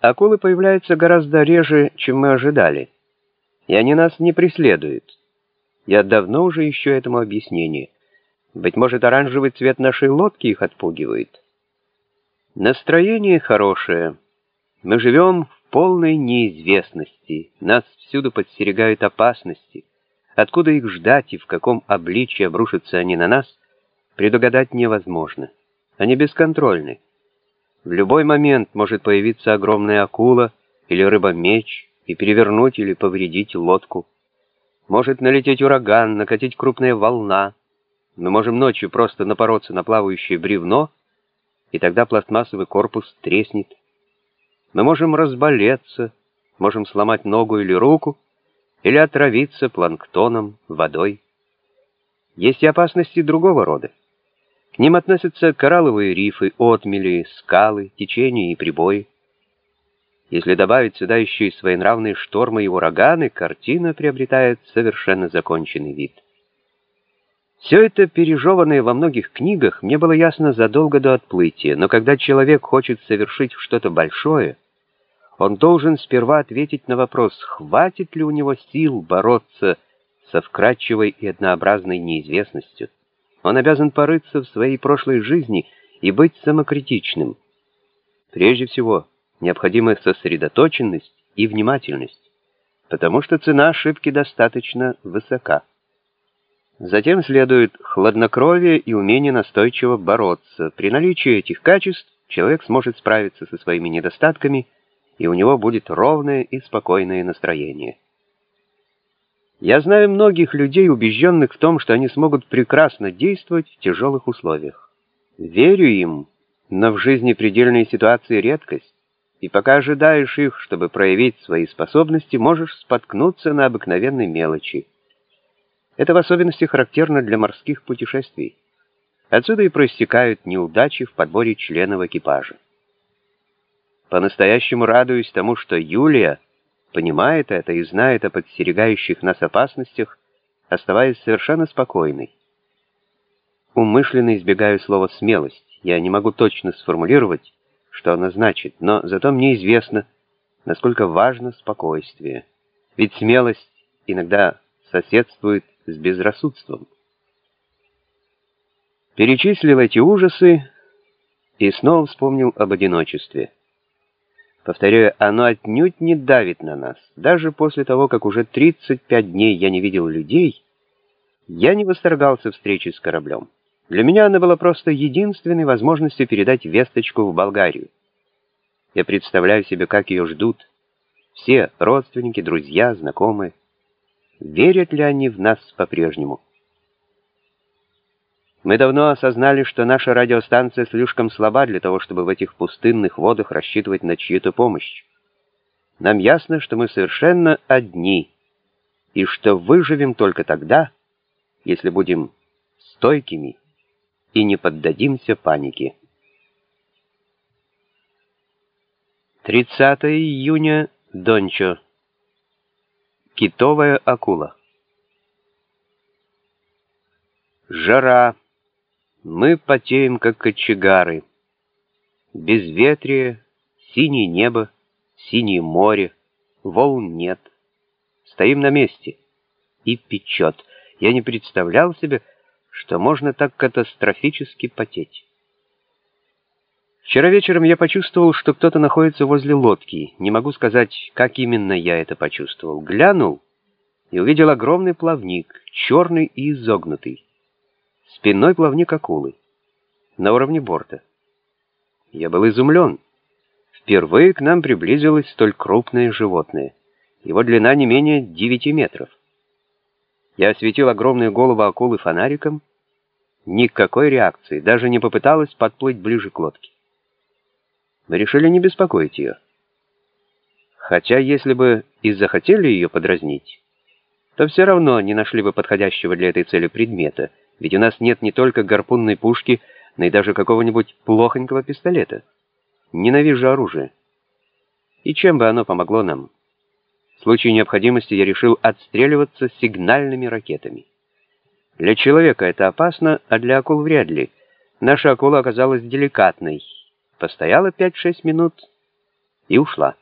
Акулы появляются гораздо реже, чем мы ожидали, и они нас не преследуют. Я давно уже ищу этому объяснение. Быть может, оранжевый цвет нашей лодки их отпугивает. Настроение хорошее. Мы живем в полной неизвестности. Нас всюду подстерегают опасности. Откуда их ждать и в каком обличье обрушатся они на нас, предугадать невозможно. Они бесконтрольны. В любой момент может появиться огромная акула или рыба-меч и перевернуть или повредить лодку. Может налететь ураган, накатить крупная волна. Мы можем ночью просто напороться на плавающее бревно, и тогда пластмассовый корпус треснет. Мы можем разболеться, можем сломать ногу или руку, или отравиться планктоном, водой. Есть и опасности другого рода. К ним относятся коралловые рифы, отмели, скалы, течения и прибои. Если добавить сюда еще и своенравные штормы и ураганы, картина приобретает совершенно законченный вид. Все это, пережеванное во многих книгах, мне было ясно задолго до отплытия, но когда человек хочет совершить что-то большое, он должен сперва ответить на вопрос, хватит ли у него сил бороться со вкрадчивой и однообразной неизвестностью. Он обязан порыться в своей прошлой жизни и быть самокритичным. Прежде всего, необходима сосредоточенность и внимательность, потому что цена ошибки достаточно высока. Затем следует хладнокровие и умение настойчиво бороться. При наличии этих качеств человек сможет справиться со своими недостатками, и у него будет ровное и спокойное настроение. Я знаю многих людей, убежденных в том, что они смогут прекрасно действовать в тяжелых условиях. Верю им, но в жизни предельные ситуации редкость, и пока ожидаешь их, чтобы проявить свои способности, можешь споткнуться на обыкновенной мелочи. Это в особенности характерно для морских путешествий. Отсюда и проистекают неудачи в подборе членов экипажа. По-настоящему радуюсь тому, что Юлия понимает это и знает о подстерегающих нас опасностях, оставаясь совершенно спокойной. Умышленно избегаю слова «смелость». Я не могу точно сформулировать, что оно значит, но зато мне известно, насколько важно спокойствие. Ведь смелость иногда соседствует с безрассудством. Перечислил эти ужасы и снова вспомнил об одиночестве. Повторяю, оно отнюдь не давит на нас. Даже после того, как уже 35 дней я не видел людей, я не восторгался встречей с кораблем. Для меня она была просто единственной возможностью передать весточку в Болгарию. Я представляю себе, как ее ждут. Все родственники, друзья, знакомые. Верят ли они в нас по-прежнему? Мы давно осознали, что наша радиостанция слишком слаба для того, чтобы в этих пустынных водах рассчитывать на чью-то помощь. Нам ясно, что мы совершенно одни, и что выживем только тогда, если будем стойкими и не поддадимся панике. 30 июня, Дончо. Китовая акула. Жара. Мы потеем, как кочегары. Безветрие, синее небо, синее море, волн нет. Стоим на месте. И печет. Я не представлял себе, что можно так катастрофически потеть. Вчера вечером я почувствовал, что кто-то находится возле лодки. Не могу сказать, как именно я это почувствовал. Глянул и увидел огромный плавник, черный и изогнутый. Спинной плавник акулы. На уровне борта. Я был изумлен. Впервые к нам приблизилось столь крупное животное. Его длина не менее 9 метров. Я осветил огромную голову акулы фонариком. Никакой реакции, даже не попыталась подплыть ближе к лодке. Мы решили не беспокоить ее. Хотя, если бы и захотели ее подразнить, то все равно не нашли бы подходящего для этой цели предмета — ведь у нас нет не только гарпунной пушки, но и даже какого-нибудь плохонького пистолета. Ненавижу оружие. И чем бы оно помогло нам? В случае необходимости я решил отстреливаться сигнальными ракетами. Для человека это опасно, а для акул вряд ли. Наша акула оказалась деликатной. Постояла 5-6 минут, и ушла.